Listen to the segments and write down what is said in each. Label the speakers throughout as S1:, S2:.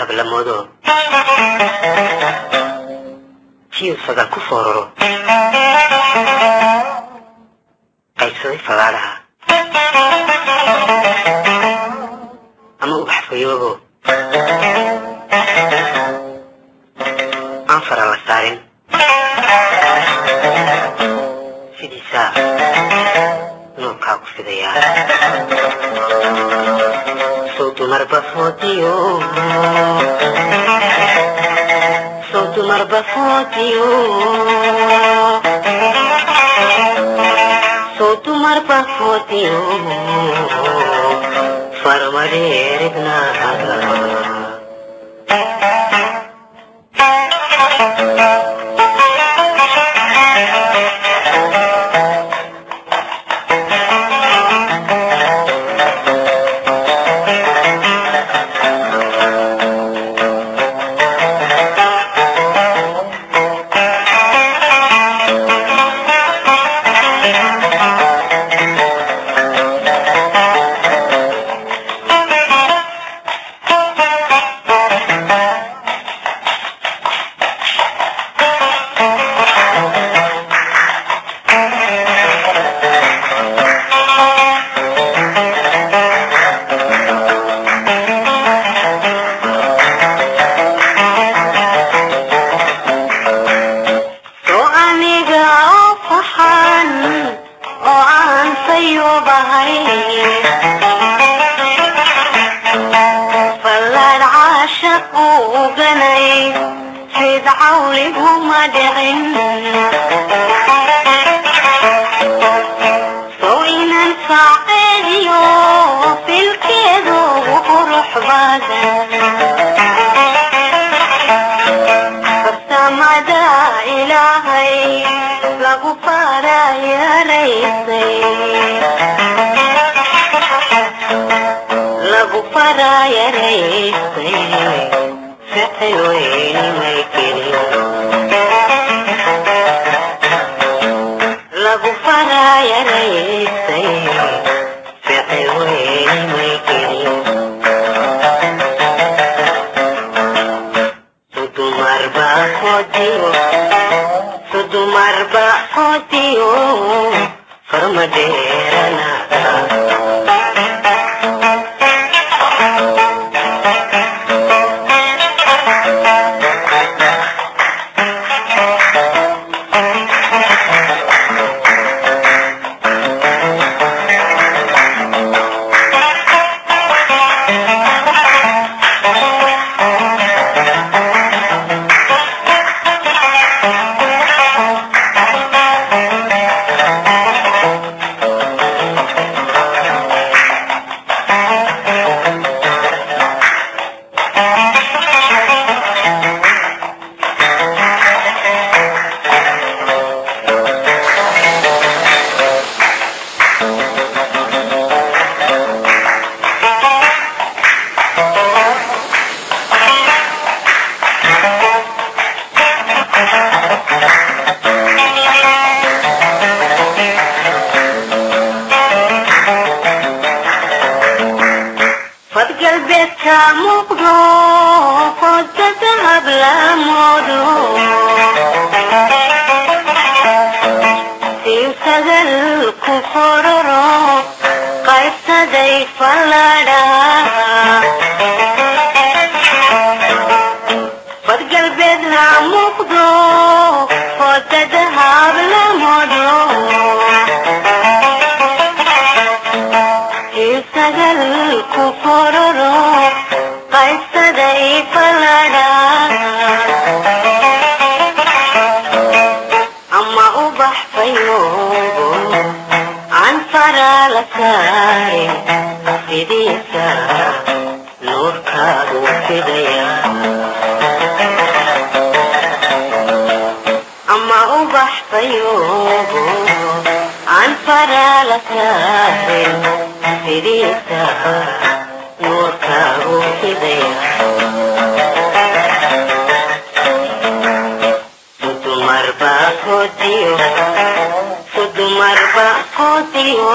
S1: hablamado jiilsada ku fooraro no causaría. Sou tomar bafotiyo, sou tomar bafotiyo, sou tomar bafotiyo, farmare ergna. فلا العاشق وبني تدعوا لهم دعين طوينا نفعل في الكذوب وروح السما دا إلهي لغفارة يا ريسي يا ريت سيوي مقدور قد تذهب الأمراض سيفسد الكفر قد سديت قد قلبتها مقدور قد تذهب الأمراض سيفسد الكفر ama u baxsayo aan faraalakaahin firiirka nuurkaagu fidaya fudumarba koodiyo fudumarba koodiyo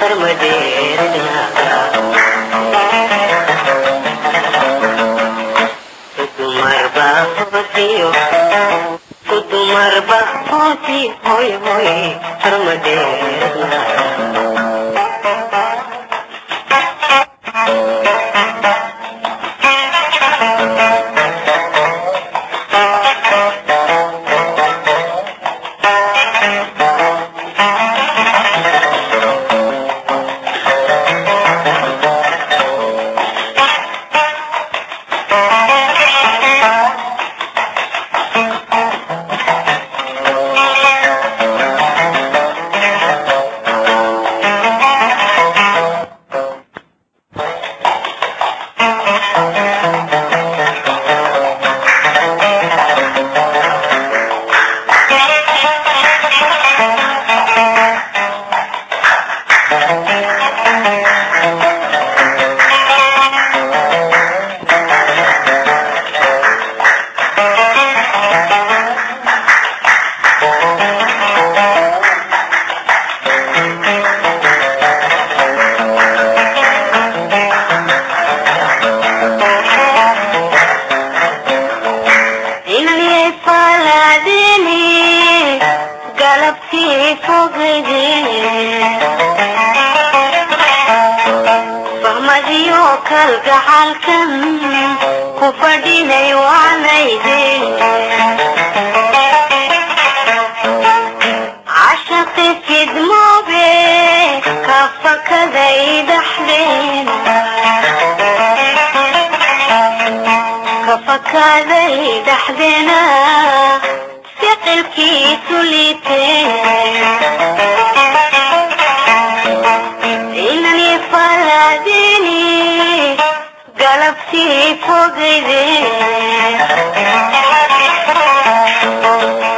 S1: farmadheeridnaaga বাহুতিও তো তোমার বাহুতি হয়ে হয়ে শ্রম দে aal gacaalkan ku fadhinay waanaydinashaqi fidmoobe kafakaday dhaxdeen kafakaday dhaxdeena ficilkiisu liiteen مغربي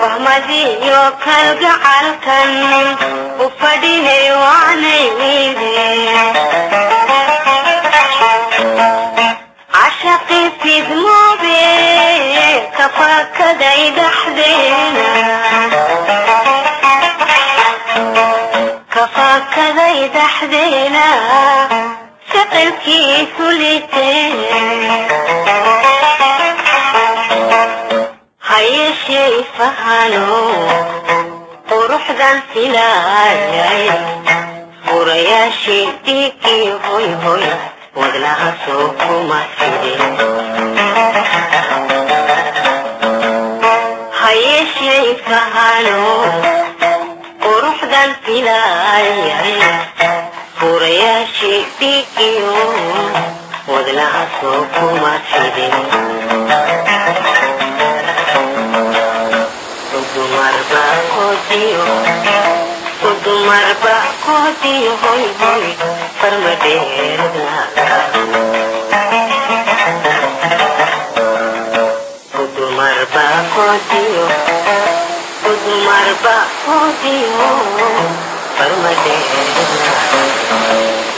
S1: فهمديو كالجعلكن وفديني وعنيدي عشقي في ذنوبي كفاك دايد حدينا كفاك دايد حدينا கதற்கு சொல்லிட்டேன் أي شيء فهانو وروح ذا سلاي وريا شيء هوي هوي وغلاها سوكو ما سيدي أي شيء فهانو وروح ذا سلاي iyo wadlaha soo kuma tidin